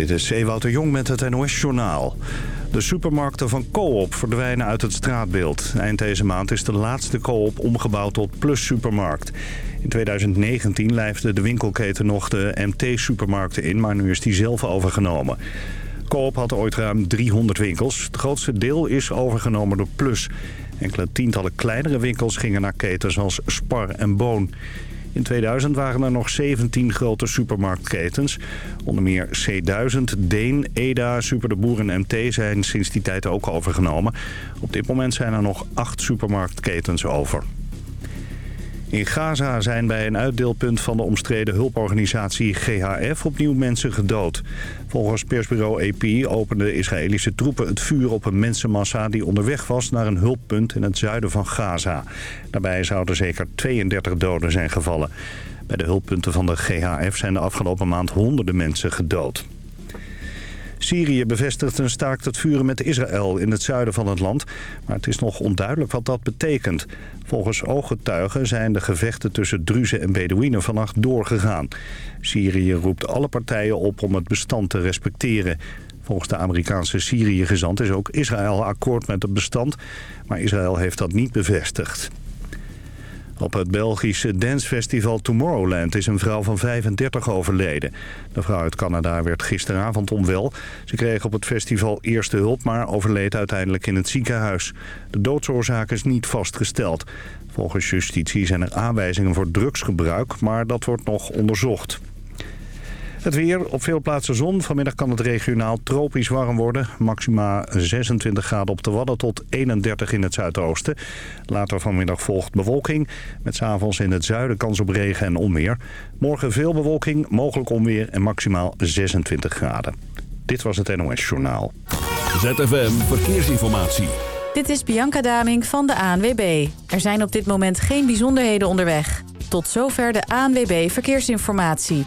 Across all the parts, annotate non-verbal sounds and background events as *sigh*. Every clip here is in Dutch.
Dit is Ewout Jong met het NOS-journaal. De supermarkten van Coop verdwijnen uit het straatbeeld. Eind deze maand is de laatste Coop omgebouwd tot Plus Supermarkt. In 2019 lijfde de winkelketen nog de MT-supermarkten in... maar nu is die zelf overgenomen. Coop had ooit ruim 300 winkels. Het grootste deel is overgenomen door Plus. Enkele tientallen kleinere winkels gingen naar ketens als Spar en Boon. In 2000 waren er nog 17 grote supermarktketens. Onder meer C1000, Deen, Eda, Super de Boer en MT zijn sinds die tijd ook overgenomen. Op dit moment zijn er nog acht supermarktketens over. In Gaza zijn bij een uitdeelpunt van de omstreden hulporganisatie GHF opnieuw mensen gedood. Volgens persbureau AP openden Israëlische troepen het vuur op een mensenmassa die onderweg was naar een hulppunt in het zuiden van Gaza. Daarbij zouden zeker 32 doden zijn gevallen. Bij de hulppunten van de GHF zijn de afgelopen maand honderden mensen gedood. Syrië bevestigt een staakt het vuren met Israël in het zuiden van het land. Maar het is nog onduidelijk wat dat betekent. Volgens ooggetuigen zijn de gevechten tussen Druzen en Bedouinen vannacht doorgegaan. Syrië roept alle partijen op om het bestand te respecteren. Volgens de Amerikaanse Syrië-gezant is ook Israël akkoord met het bestand. Maar Israël heeft dat niet bevestigd. Op het Belgische dancefestival Tomorrowland is een vrouw van 35 overleden. De vrouw uit Canada werd gisteravond onwel. Ze kreeg op het festival eerste hulp, maar overleed uiteindelijk in het ziekenhuis. De doodsoorzaak is niet vastgesteld. Volgens justitie zijn er aanwijzingen voor drugsgebruik, maar dat wordt nog onderzocht. Het weer, op veel plaatsen zon. Vanmiddag kan het regionaal tropisch warm worden. Maxima 26 graden op de Wadden tot 31 in het zuidoosten. Later vanmiddag volgt bewolking. Met s'avonds in het zuiden kans op regen en onweer. Morgen veel bewolking, mogelijk onweer en maximaal 26 graden. Dit was het NOS Journaal. ZFM Verkeersinformatie. Dit is Bianca Daming van de ANWB. Er zijn op dit moment geen bijzonderheden onderweg. Tot zover de ANWB Verkeersinformatie.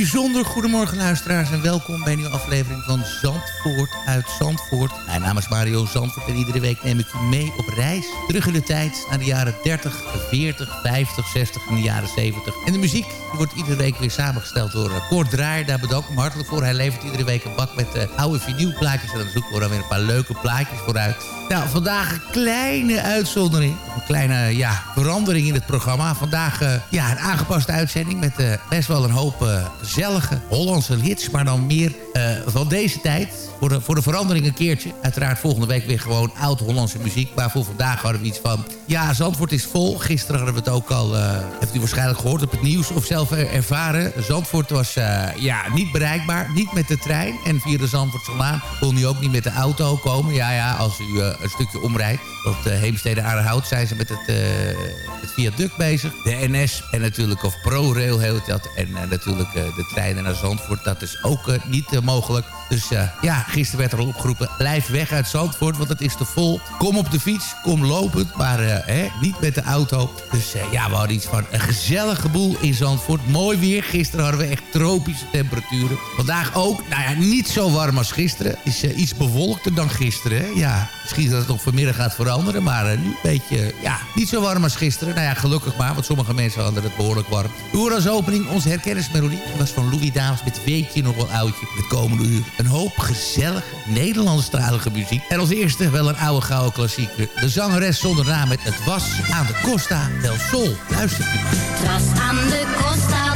bijzonder goedemorgen luisteraars en welkom bij een nieuwe aflevering van Zandvoort uit Zandvoort. Mijn naam is Mario Zandvoort en iedere week neem ik u mee op reis. Terug in de tijd naar de jaren 30, 40, 50, 60 en de jaren 70. En de muziek wordt iedere week weer samengesteld door Kort Draaier. Daar bedank ik hem hartelijk voor. Hij levert iedere week een bak met uh, oude vinylplaatjes. En dan zoeken we dan weer een paar leuke plaatjes vooruit. Nou, vandaag een kleine uitzondering. Een kleine ja, verandering in het programma. Vandaag uh, ja, een aangepaste uitzending met best wel een hoop gezellige Hollandse hits. Maar dan meer van deze tijd. Voor de, voor de verandering een keertje. Uiteraard volgende week weer gewoon oud-Hollandse muziek. Maar voor vandaag hadden we iets van... Ja, Zandvoort is vol. Gisteren hadden we het ook al... heeft u waarschijnlijk gehoord op het nieuws of zelf ervaren. Zandvoort was ja, niet bereikbaar. Niet met de trein. En via de Zandvoortselaan kon u ook niet met de auto komen. Ja, ja, als u een stukje omrijdt. Op de Heemstede zijn ze met het, het viaduct bezig. De NS en natuurlijk of ProRail heet dat. En natuurlijk uh, de treinen naar Zandvoort. Dat is ook niet mogelijk. Dus ja, gisteren werd er al opgeroepen. Blijf weg uit Zandvoort, want het is te vol. Kom op de fiets, kom lopend. Maar hè, niet met de auto. Dus ja, we hadden iets van een gezellige boel in Zandvoort. Mooi weer. Gisteren hadden we echt tropische temperaturen. Vandaag ook. Nou ja, niet zo warm als gisteren. Is iets bewolkter dan gisteren. Hè? Ja, misschien dat het nog vanmiddag gaat veranderen. Maar nu een beetje, ja, niet zo warm als gisteren. Nou ja, gelukkig maar, want sommige mensen hadden het behoorlijk warm. Horen als opening onze herkennismelodie. Was van Louis Dames met Weet je nog wel oudje. Het komende uur een hoop gezellige Nederlandstalige muziek. En als eerste wel een oude gouden klassieker. De zangeres zonder naam met Het was aan de Costa del Sol. Luistert u maar. Het was aan de Costa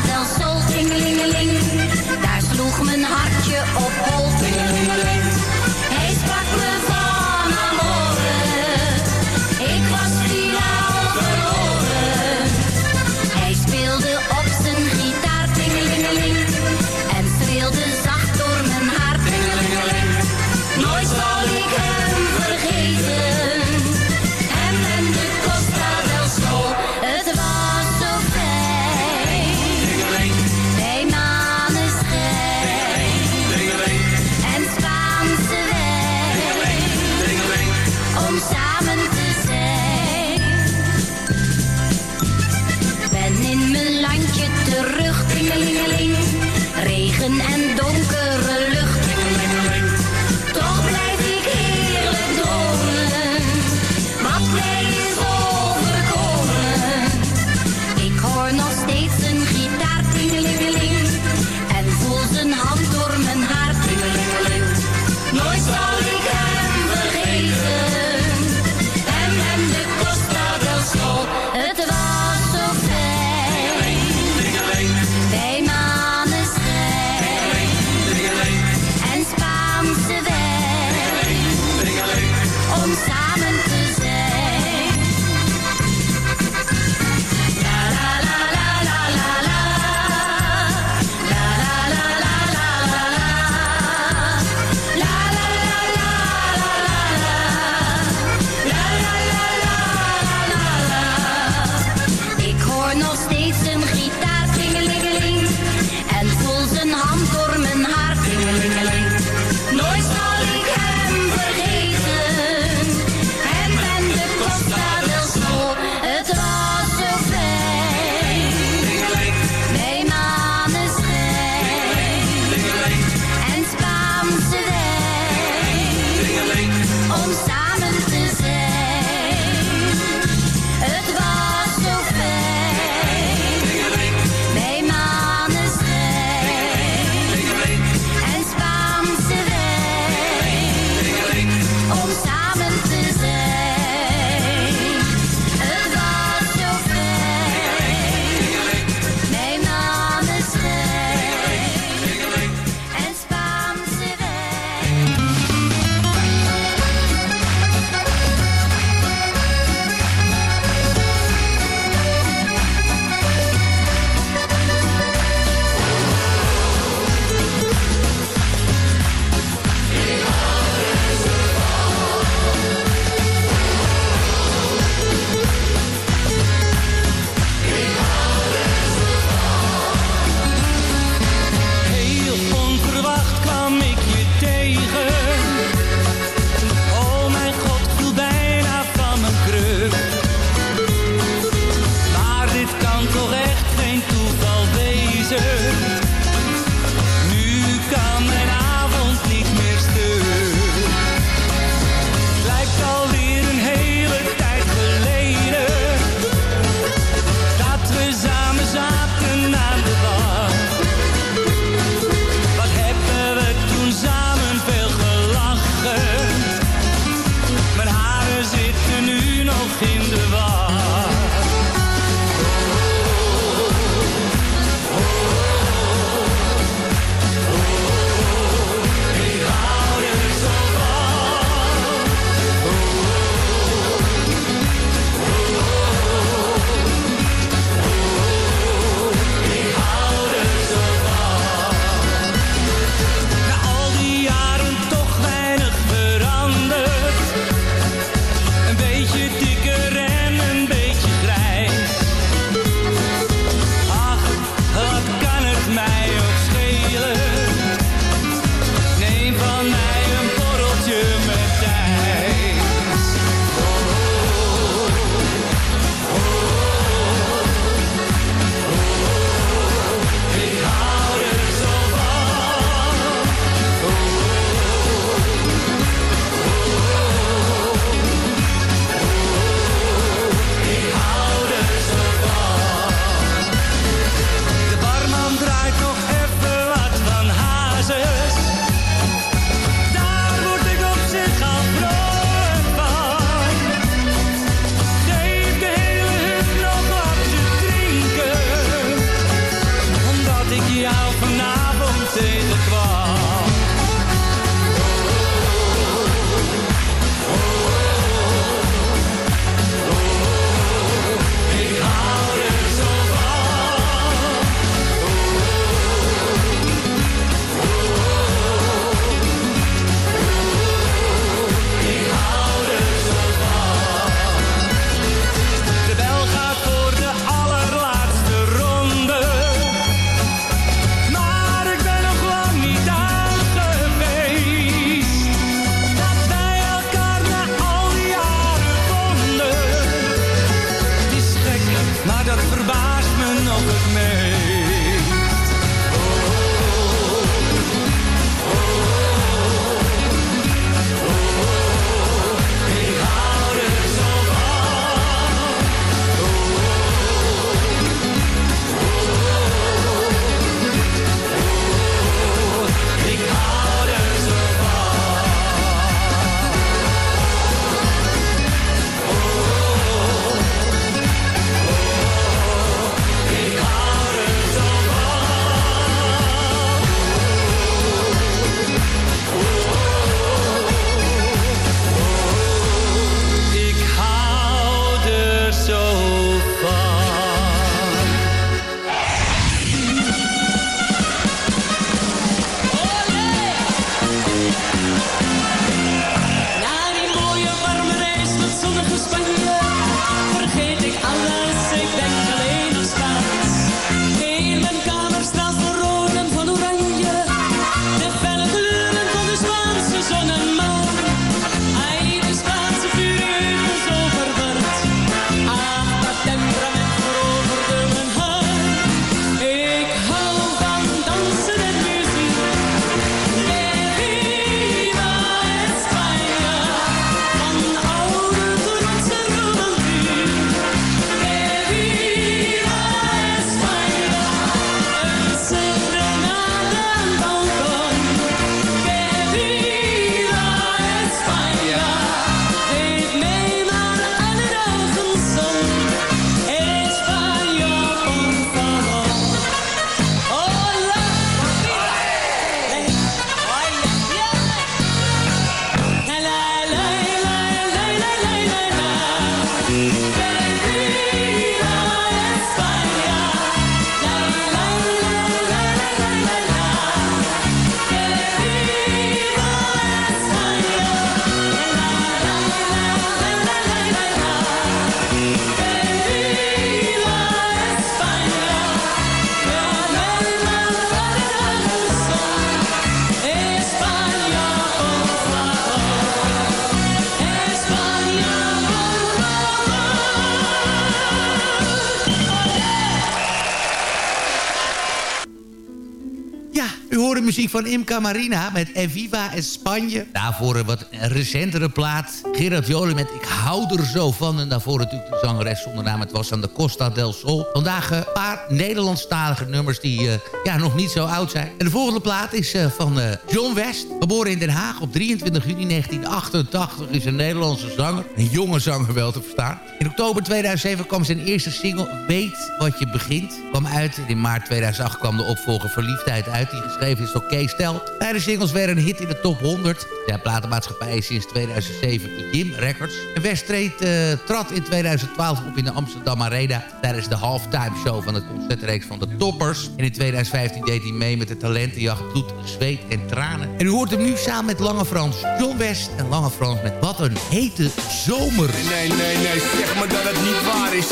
van Imca Marina met Eviva en Spanje. Daarvoor een wat recentere plaat. Gerard Jolie met Ik hou er zo van. En daarvoor natuurlijk de zangeres zonder naam. Het was aan de Costa del Sol. Vandaag een paar Nederlandstalige nummers die uh, ja, nog niet zo oud zijn. En de volgende plaat is uh, van uh, John West. Geboren in Den Haag op 23 juni 1988. Is een Nederlandse zanger. Een jonge zanger wel te verstaan. In oktober 2007 kwam zijn eerste single Weet wat je begint. Kwam uit. In maart 2008 kwam de opvolger Verliefdheid uit. Die geschreven is door Stel. Beide singles werden een hit in de top 100. De platenmaatschappij is sinds 2007 Jim Records. En West treedt, uh, trad in 2012 op in de Amsterdam Arena... tijdens de halftime show van het concertreeks van de Toppers. En in 2015 deed hij mee met de talentenjacht Bloed, Zweet en Tranen. En u hoort hem nu samen met Lange Frans, John West en Lange Frans... met Wat een hete zomer. Nee, nee, nee, zeg maar dat het niet waar is.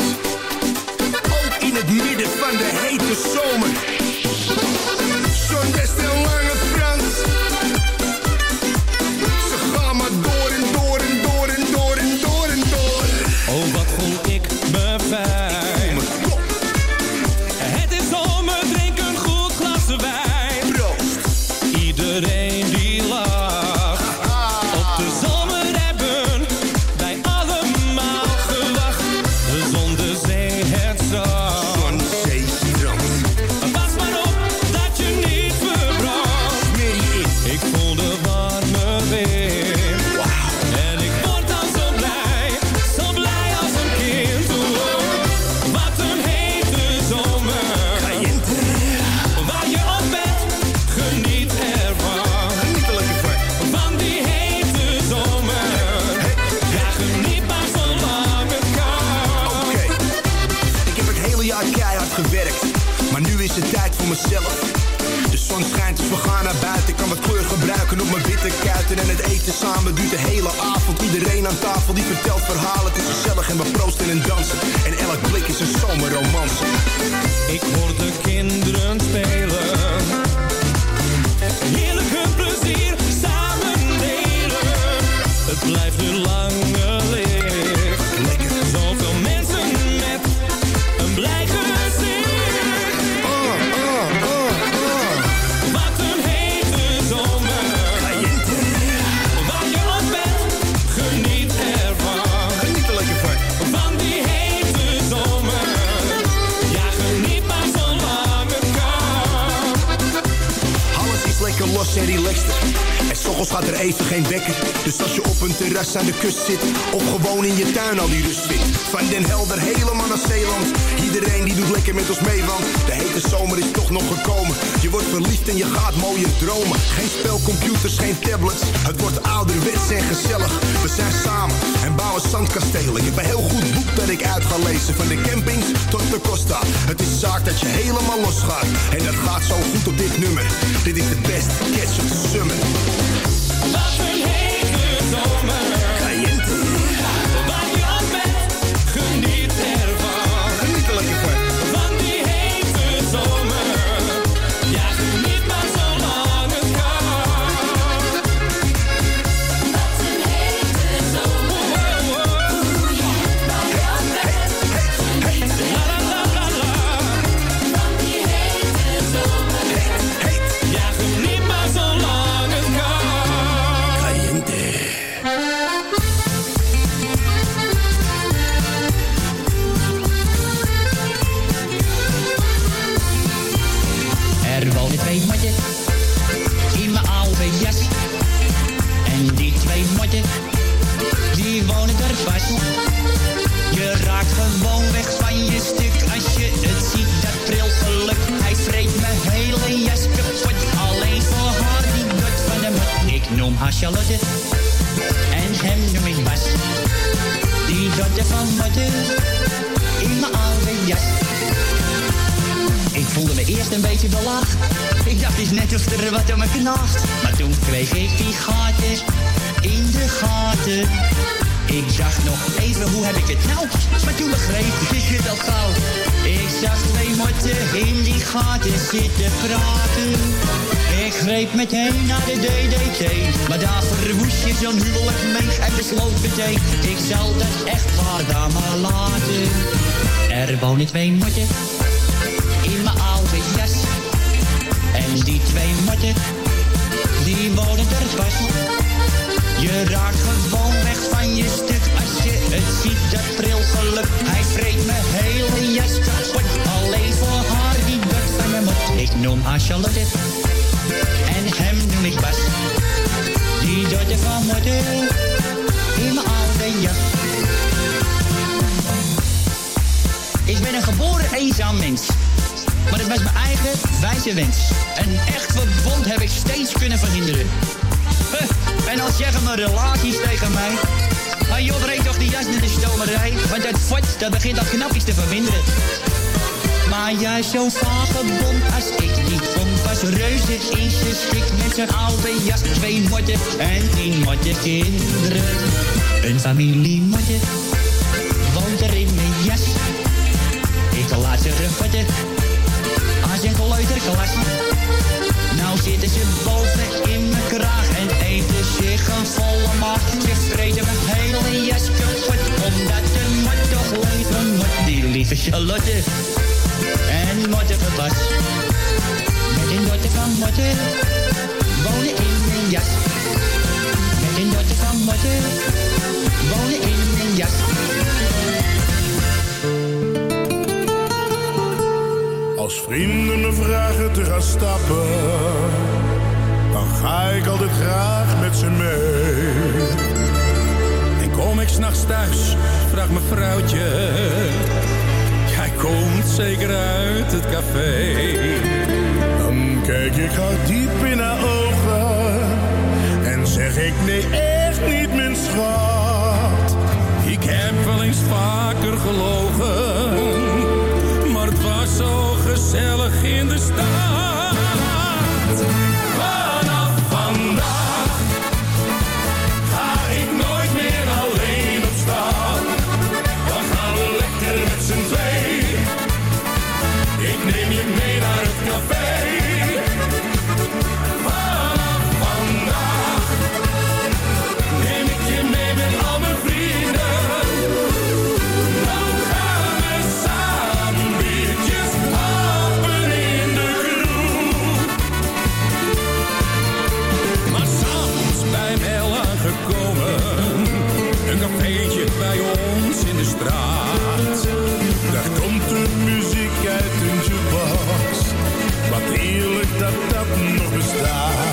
Ook in het midden van de hete zomer. En het eten samen duurt de hele avond. Iedereen aan tafel die vertelt verhalen. Het is gezellig en we proosten en dansen. En elk blik is een zomerromance. Ik hoor de kinderen spelen. Heerlijk hun plezier samen delen. Het blijft een lange lekker los s'ochtends gaat er even geen wekker. Dus als je op een terras aan de kust zit, of gewoon in je tuin al die rust vindt. Van Den Helder helemaal naar Zeeland. Iedereen die doet lekker met ons mee, want de hete zomer is toch nog gekomen. Je wordt verliefd en je gaat mooie dromen. Geen spelcomputers, geen tablets. Het wordt ouderwets en gezellig. We zijn samen en bouwen zandkastelen. Ik heb een heel goed boek dat ik uit ga lezen. Van de campings tot de Costa. Het is zaak dat je helemaal losgaat. En dat gaat zo goed op dit nummer. Dit is de best catch of the summer. Wat een hete zomer. En hem noem ik Bas. Die dotte van motten in mijn oude jas. Ik voelde me eerst een beetje belaagd. Ik dacht, is net of er wat aan me knaagt. Maar toen kreeg ik die gaten in de gaten. Ik zag nog even, hoe heb ik het nou? Maar toen begreep ik het al gauw. Ik zag twee motten in die gaten zitten praten. Ik greep meteen naar de DDT. Maar daar verwoest je zo'n huwelijk mee. En besloot meteen, ik zal dat echt waar maar laten. Er wonen twee motten in mijn oude jas. En die twee motten, die wonen er pas. Je raakt gewoon weg van je stuk als je het ziet, dat pril geluk. Hij vreet me hele jas kapot, alleen voor haar die dat van me moet. Ik noem haar Charlotte, en hem noem ik Bas. Die doet er van moeder, in mijn oude jas. Ik ben een geboren eenzaam mens. Maar het was mijn eigen wijze wens. Een echt verbond heb ik steeds kunnen verhinderen. En als zeggen mijn relaties tegen mij. Ah joh, breek toch die jas in de stomerij. Want het fort, dat begint al knapjes te verminderen. Maar juist zo'n vagebond als ik niet vond, was reuze in zijn schik met zijn oude jas. Twee motten en tien motten kinderen. Een familiemotte woont er in mijn jas. Ik laat ze refotten aan zijn kleuterklas. Nou zitten ze boven in mijn kraag en eten zich een volle maag. Ze vreten mijn hele jas kapot, omdat de mot toch leven moet. Die lieve Charlotte en motte verbas. Met een dotter van motte, wonen in mijn jas. Met een dotter van motte, wonen in mijn jas. Als vrienden me vragen te gaan stappen, dan ga ik altijd graag met ze mee. En kom ik s'nachts thuis, vraagt mijn vrouwtje, komt zeker uit het café. Dan kijk ik haar diep in haar ogen en zeg ik nee, echt niet mijn schat. Ik heb wel eens vaker gelogen maar het was zo gezellig in de stad. Daar komt de muziek uit een jukebox, wat heerlijk dat dat nog bestaat.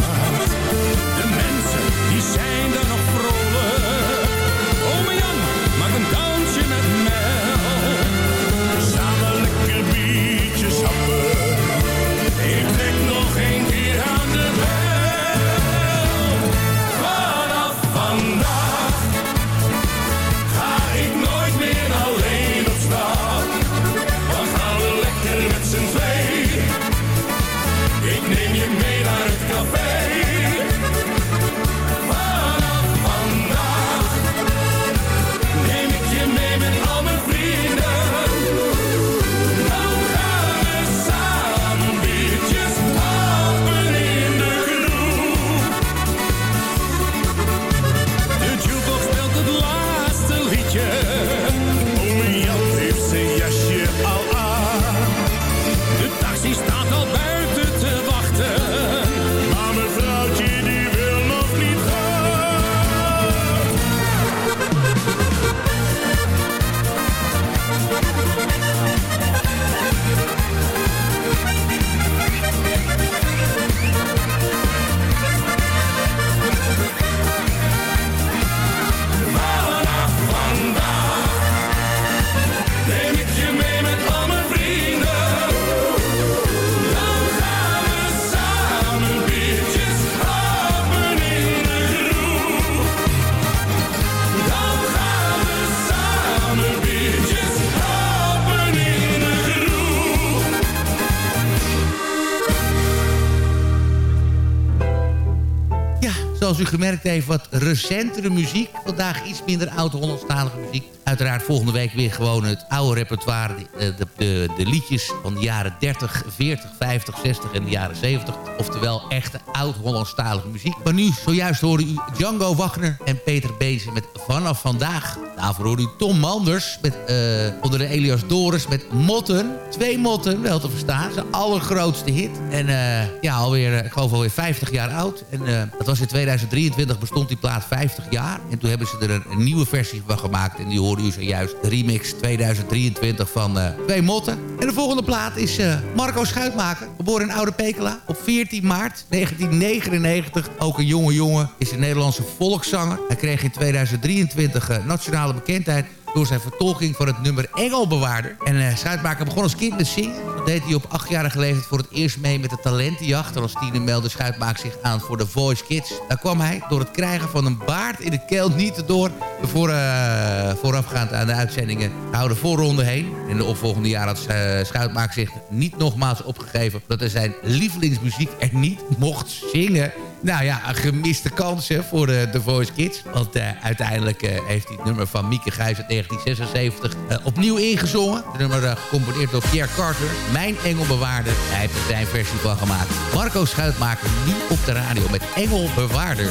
U gemerkt heeft, wat recentere muziek. Vandaag iets minder oud-Hollandstalige muziek. Uiteraard volgende week weer gewoon het oude repertoire. De, de, de, de liedjes van de jaren 30, 40, 50, 60 en de jaren 70. Oftewel echte oud-Hollandstalige muziek. Maar nu, zojuist hoorde u Django Wagner en Peter Bezen met Vanaf Vandaag. Daarvoor hoorde u Tom Manders met, eh, onder de Elias Doris met Motten. Twee Motten, wel te verstaan. Zijn allergrootste hit. En eh, ja, alweer, eh, ik geloof alweer 50 jaar oud. En dat was in 2023, bestond die plaat 50 jaar. En toen hebben ze er een, een nieuwe versie van gemaakt. En die hoorde u zojuist. De remix 2023 van Twee Motten. En de volgende plaat is eh, Marco Schuitmaker. Geboren in Oude Pekela op 14 maart 1999. Ook een jonge jongen. Is een Nederlandse volkszanger. Hij kreeg in 2023 eh, nationale bekendheid door zijn vertolking van het nummer Engelbewaarder. En eh Schuitmaker begon als kind met zingen. Dat deed hij op achtjarige leeftijd voor het eerst mee met de talentenjacht. En als tiener meldde Schuitmaker zich aan voor de Voice Kids. Daar kwam hij door het krijgen van een baard in de keel niet door... Voor, eh, voorafgaand aan de uitzendingen houden voorronde heen. In de opvolgende jaren had eh, Schuitmaker zich niet nogmaals opgegeven... dat hij zijn lievelingsmuziek er niet mocht zingen... Nou ja, een gemiste kans hè, voor de The Voice Kids. Want eh, uiteindelijk eh, heeft hij het nummer van Mieke Gijs uit 1976 eh, opnieuw ingezongen. Het nummer eh, gecomponeerd door Pierre Carter. Mijn Engelbewaarder. Hij heeft er zijn versie van gemaakt. Marco Schuitmaker nu op de radio met Engelbewaarder.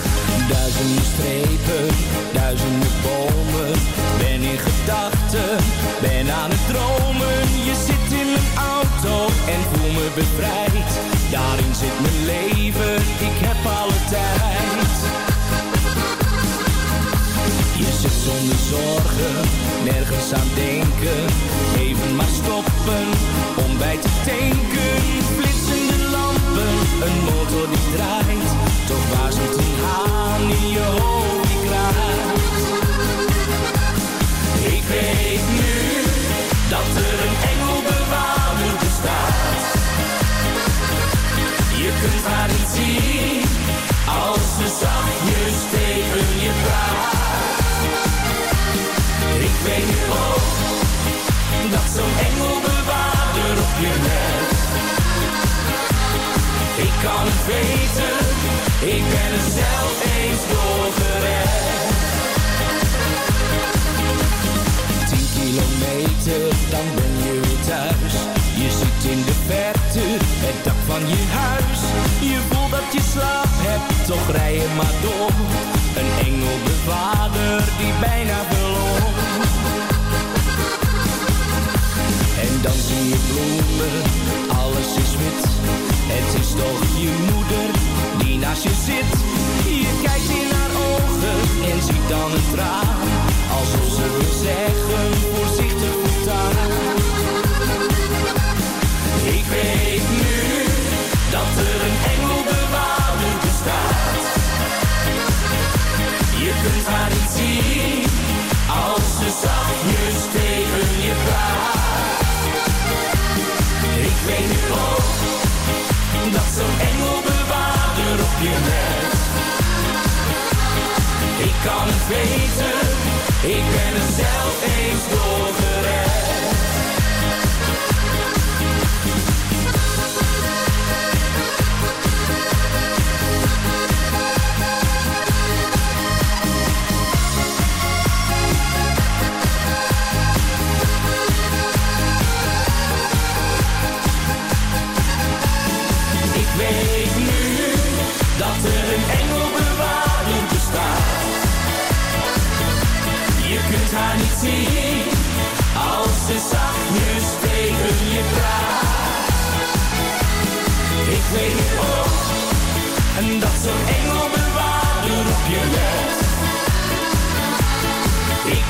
Duizenden strepen, duizenden bomen. Ben in gedachten, ben aan het dromen. Je zit in mijn auto en voel me bevrijd. Daarin zit mijn leven, ik heb alle tijd. Je zit zonder zorgen, nergens aan denken. Even maar stoppen, om bij te tanken. Flitsende lampen, een motor die draait. Toch waarzelt een haan in je hoofd. Ik weet nu, dat er een engelbewaarder bestaat. Je kunt haar niet zien, als ze zachtjes tegen je praat. Ik weet nu ook, dat zo'n engelbewaarder op je let. Ik kan het weten, ik ben er zelf eens door je maar door. Een engelbewaarder die bijna verloor. En dan zie je bloemen, alles is wit. Het is toch je moeder die naast je zit. Je kijkt in haar ogen en ziet dan een traan. Weten, ik ben er zelf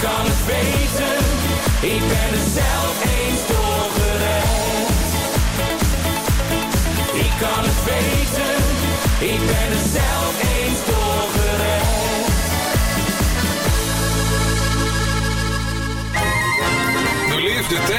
kan het weten, ik ben er zelf eens door gered. Ik kan het weten, ik ben er zelf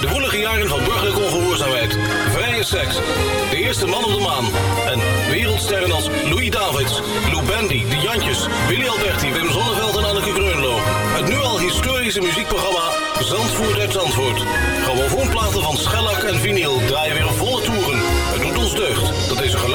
De woelige jaren van burgerlijke ongehoorzaamheid, vrije seks, de eerste man op de maan en wereldsterren als Louis Davids, Lou Bendy, De Jantjes, Willy Alberti, Wim Zonneveld en Anneke Greunlo. Het nu al historische muziekprogramma Zandvoort uit Zandvoort. Grammofoonplaten van schellak en vinyl draaien weer volle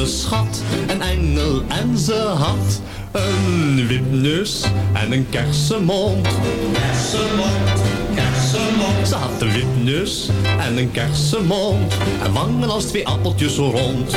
Grootste schat, een engel en ze had een wipneus en een kersenmond. Kersenmond, kersenmond. Ze had een wipneus en een kersenmond en wangen als twee appeltjes rond.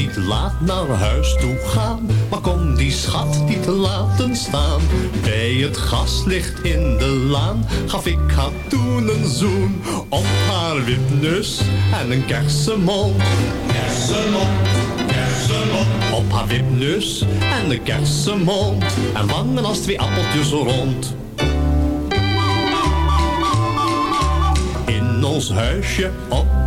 Niet laat naar huis toe gaan, maar kon die schat niet laten staan. Bij het gaslicht in de laan gaf ik haar toen een zoen op haar wipneus en een kersenmond. Kersenmond. Op haar wipneus en een kersenmond en wangen als twee appeltjes rond. In ons huisje op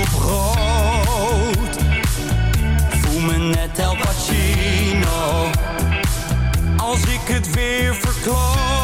Op rood. Voel me net El Pacino. Als ik het weer verkloot.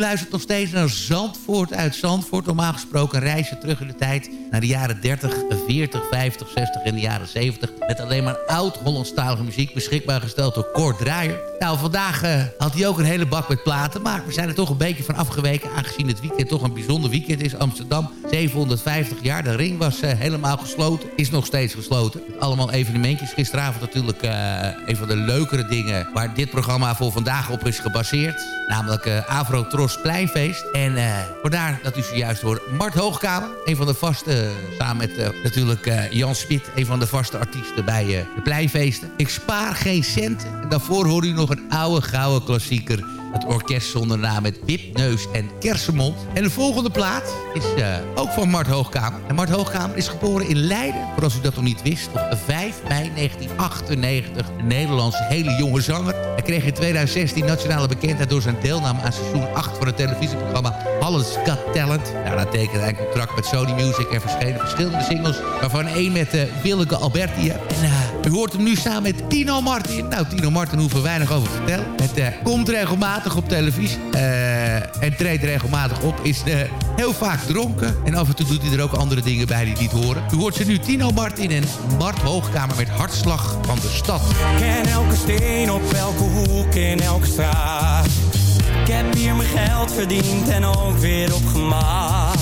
Luistert nog steeds naar Zandvoort uit Zandvoort. Normaal gesproken reisje terug in de tijd naar de jaren 30, 40, 50, 60 en de jaren 70. Met alleen maar oud-Hollandstalige muziek beschikbaar gesteld door Kort Draaier. Nou, vandaag eh, had hij ook een hele bak met platen. Maar we zijn er toch een beetje van afgeweken. Aangezien het weekend toch een bijzonder weekend is. Amsterdam, 750 jaar. De ring was eh, helemaal gesloten. Is nog steeds gesloten. Allemaal evenementjes. Gisteravond natuurlijk eh, een van de leukere dingen... waar dit programma voor vandaag op is gebaseerd. Namelijk eh Afro Tros Pleinfeest. En vandaar dat u zojuist hoort Mart Hoogkamer. Een van de vaste, samen met natuurlijk Jan Smit... een van de vaste artiesten bij de Pleinfeesten. Ik spaar geen cent. En daarvoor hoor u nog een oude gouden klassieker... Het orkest zonder naam met Wipneus en Kersenmond. En de volgende plaat is eh, ook van Mart Hoogkamer. En Mart Hoogkamer is geboren in Leiden, voor als u dat nog niet wist. Op 5 mei 1998. Een Nederlandse hele jonge zanger. Hij kreeg in 2016 nationale bekendheid door zijn deelname aan seizoen 8 van het televisieprogramma Holland's Got Talent. Daarna tekende hij een contract met Sony Music en verschenen verschillende singles. Waarvan één met uh, Willeke Alberti. En uh, u hoort hem nu samen met Tino Martin. Nou, Tino Martin hoeven we weinig over te vertellen. Het komt regelmatig op televisie. Uh, en treedt regelmatig op. Is uh, heel vaak dronken. En af en toe doet hij er ook andere dingen bij die niet horen. U hoort ze nu Tino Martin en Mart Hoogkamer met Hartslag van de Stad. Ken elke steen op elke hoek in elke straat. Ik heb hier mijn geld verdiend en ook weer opgemaakt.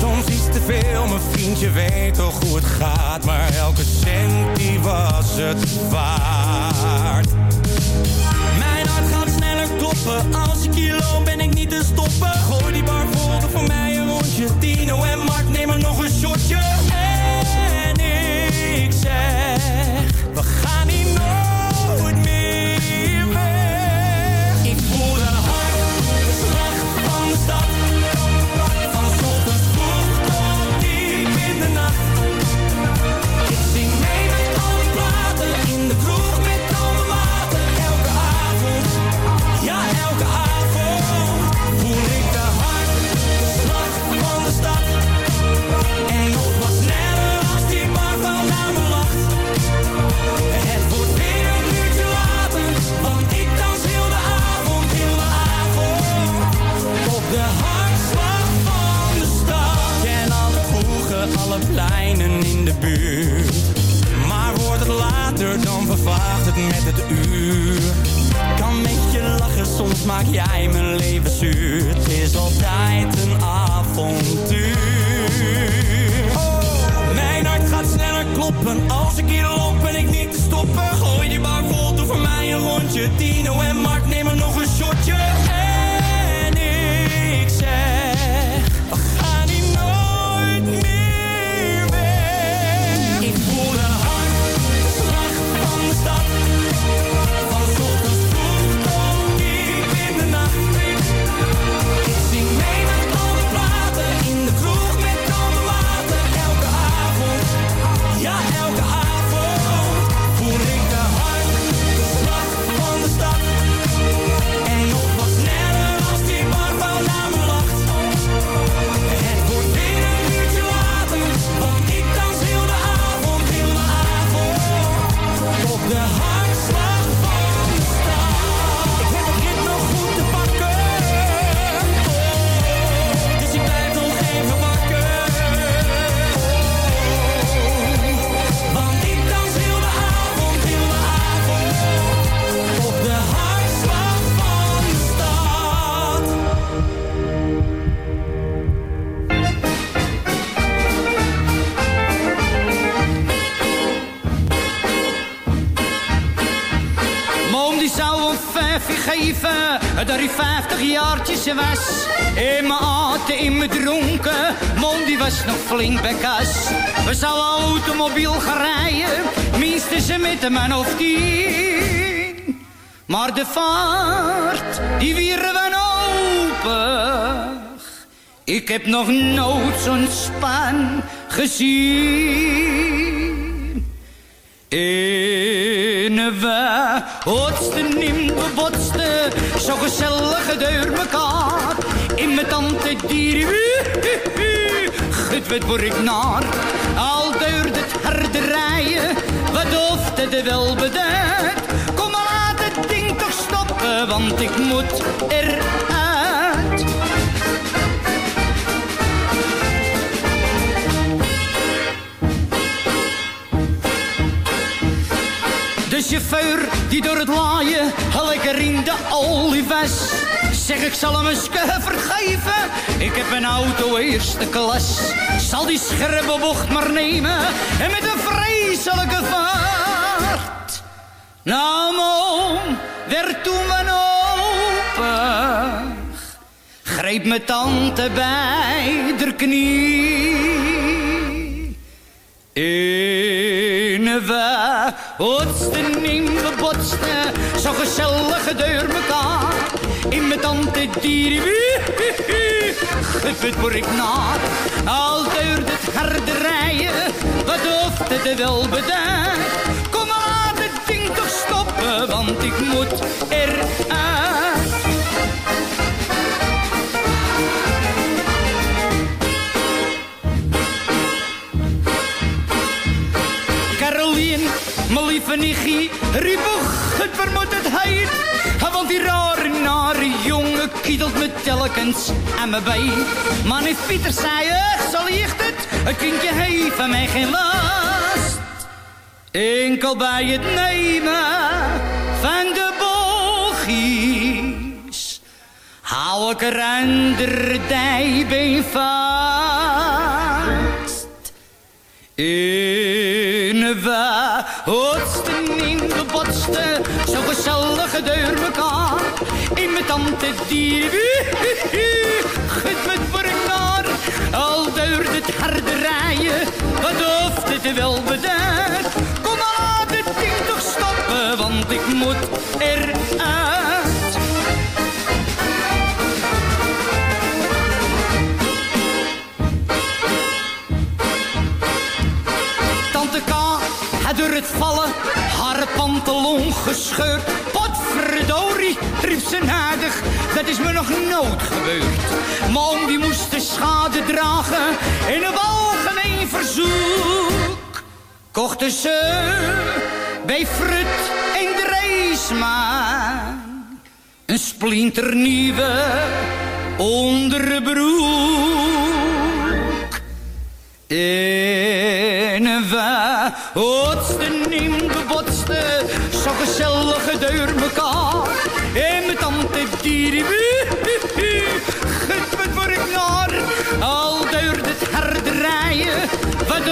Soms iets te veel, mijn vriendje weet toch hoe het gaat. Maar elke cent die was het waard. Als ik hier loop ben ik niet te stoppen. Gooi die bar vol, voor mij een rondje. Tino en Mark nemen nog een shotje. En ik zeg, we gaan hier vergeven dat hij 50 jaartjes was. In mijn aten, in mijn dronken, man die was nog flink bij kas. We zouden automobiel gaan rijden, minstens met een man of tien. Maar de vaart, die wieren we open. Ik heb nog nooit zo'n span gezien. In we hotsten in we botsten, zo gezellig door mekaar. In mijn tante dier, gut wat word ik naar. Al duurde het harde rijden, wat hoefde de wel beduid. Kom maar laat het ding toch stoppen, want ik moet eruit. Chauffeur die door het laaien lekker in de olie was. Zeg ik zal hem eens vergeven. Ik heb een auto eerste klas. Zal die scherpe bocht maar nemen. En met een vreselijke vaart. Nou moom, werd toen mijn. Greep mijn tante bij de knie. In we hotsten in we botsten, zo gezellig door mekaar. In mijn tante dier, gut word ik naar. Al duurde het harde rijden, wat hoefde de wel beduid. Kom maar het ding toch stoppen, want ik moet eruit. Mijn lieve nichtje, riep het vermoed het heet. Want die rare, nare jongen kietelt me telkens aan mijn been. Maar neef Pieter zei, het zal licht het, het kindje heeft van mij geen last. Enkel bij het nemen van de boogjes, hou ik er aan de dijbeen vast. In in zo gezellig door mekaar. In mijn tante dier, gut met naar. Al duurde het harde rijden, wat hoeft het wel beduid. Kom laat het ding toch stoppen, want ik moet eruit. Het vallen haar pantalon gescheurd. Potverdorie, riep ze nadig, dat is me nog nooit gebeurd. Maar die moest de schade dragen in een algemeen verzoek. Kochten ze bij Frut en Dreesma een splinternieuwe onderbroek. En we hotsten in de botsten, zo gezellig door mekaar. En met tante dier, gut wat word ik naar. Al duurde het harde rijden, wat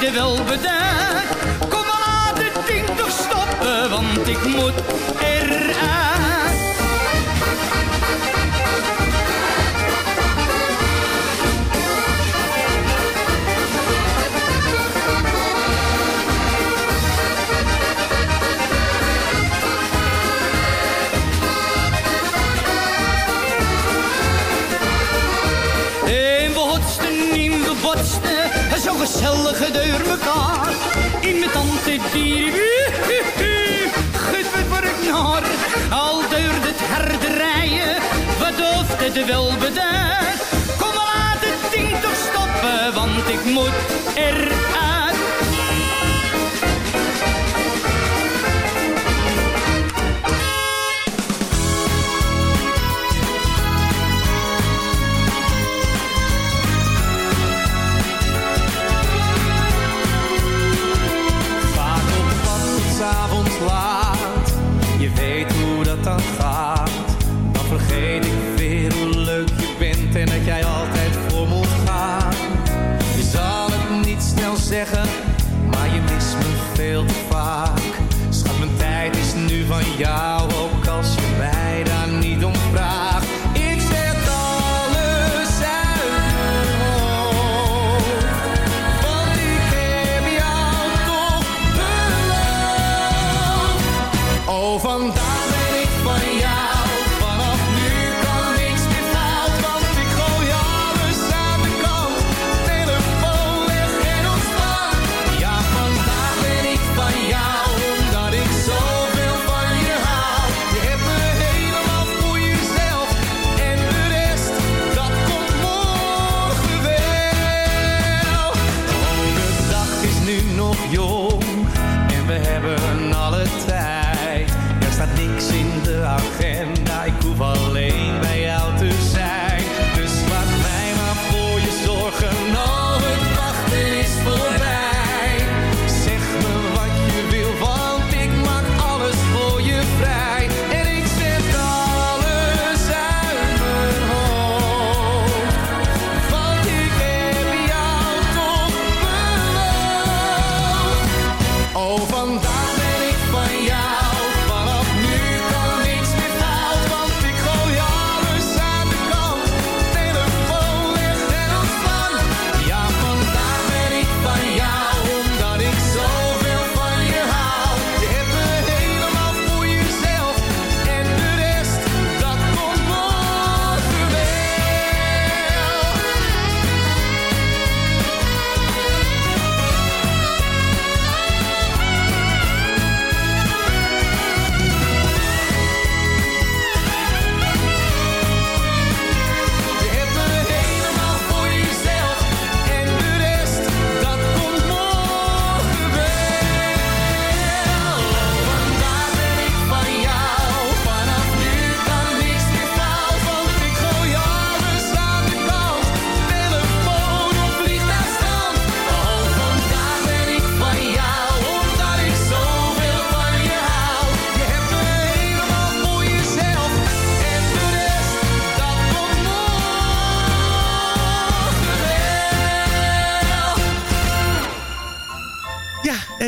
de wel beduid. Kom laat het ding toch stoppen, want ik moet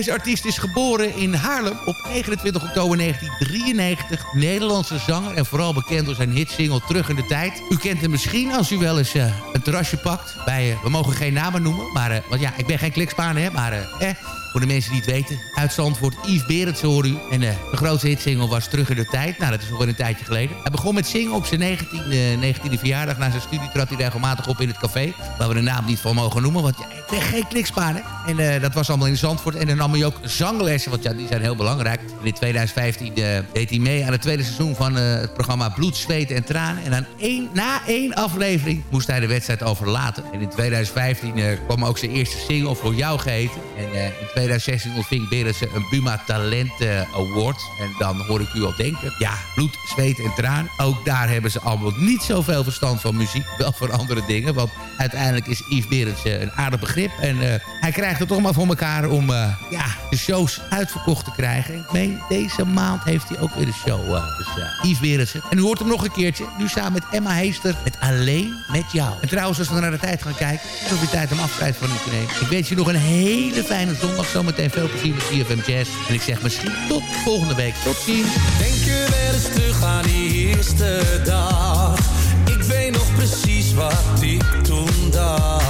Deze artiest is geboren in Haarlem op 29 oktober 1993. Nederlandse zanger en vooral bekend door zijn hitsingle Terug in de Tijd. U kent hem misschien als u wel eens eh, een terrasje pakt. Bij, eh, we mogen geen namen noemen, maar, eh, want ja, ik ben geen klikspaan, hè. Maar eh, eh, voor de mensen die het weten. Uit Zandvoort, Yves Berendsen hoor u. En eh, de grootste hitsingle was Terug in de Tijd. Nou, dat is alweer een tijdje geleden. Hij begon met zingen op zijn 19e, 19e verjaardag. Na zijn studie trad hij regelmatig op in het café. Waar we de naam niet van mogen noemen. Want ja, ik ben geen klikspaan, hè. En eh, dat was allemaal in Zandvoort. En dan nam hij ook zanglessen, want ja, die zijn heel belangrijk. En in 2015 eh, deed hij mee aan het tweede seizoen van eh, het programma Bloed, Zweet en Tranen. En één, na één aflevering moest hij de wedstrijd overlaten. En in 2015 eh, kwam ook zijn eerste single voor jou geheten. En eh, 2016 ontving Berendsen een Buma Talent eh, Award. En dan hoor ik u al denken, ja, bloed, zweet en traan. Ook daar hebben ze allemaal niet zoveel verstand van muziek. *laughs* Wel voor andere dingen, want uiteindelijk is Yves Berendsen een aardig begrip. En eh, hij krijgt het toch maar voor elkaar om eh, ja, de shows uitverkocht te krijgen. En ik deze maand heeft hij ook weer een show. eh, dus Yves Berendsen. En u hoort hem nog een keertje. Nu samen met Emma Heester. Met Alleen met jou. En trouwens, als we naar de tijd gaan kijken. is het weer tijd om afscheid van u te nemen. Ik wens je nog een hele fijne zondag. Zometeen veel plezier met CFM Jazz. En ik zeg misschien tot volgende week. Tot ziens. Denk je weer eens terug aan die eerste dag. Ik weet nog precies wat ik toen dacht.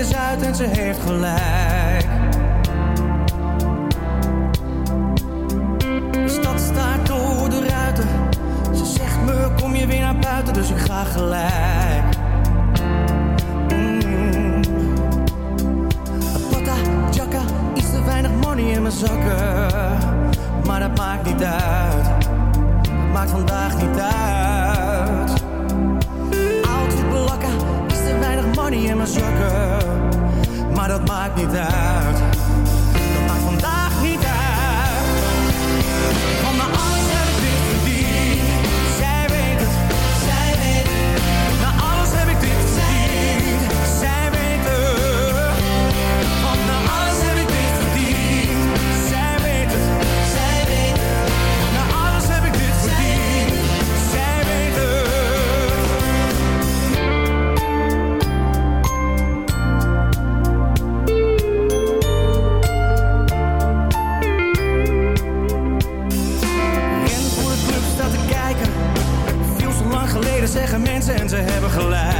is uit en ze heeft gelijk. De stad staat door de ruiten. Ze zegt me, kom je weer naar buiten, dus ik ga gelijk. Mm. Pata, is iets te weinig money in mijn zakken. Maar dat maakt niet uit. Maakt vandaag niet uit. money in mijn zakken. maakt niet uit. collide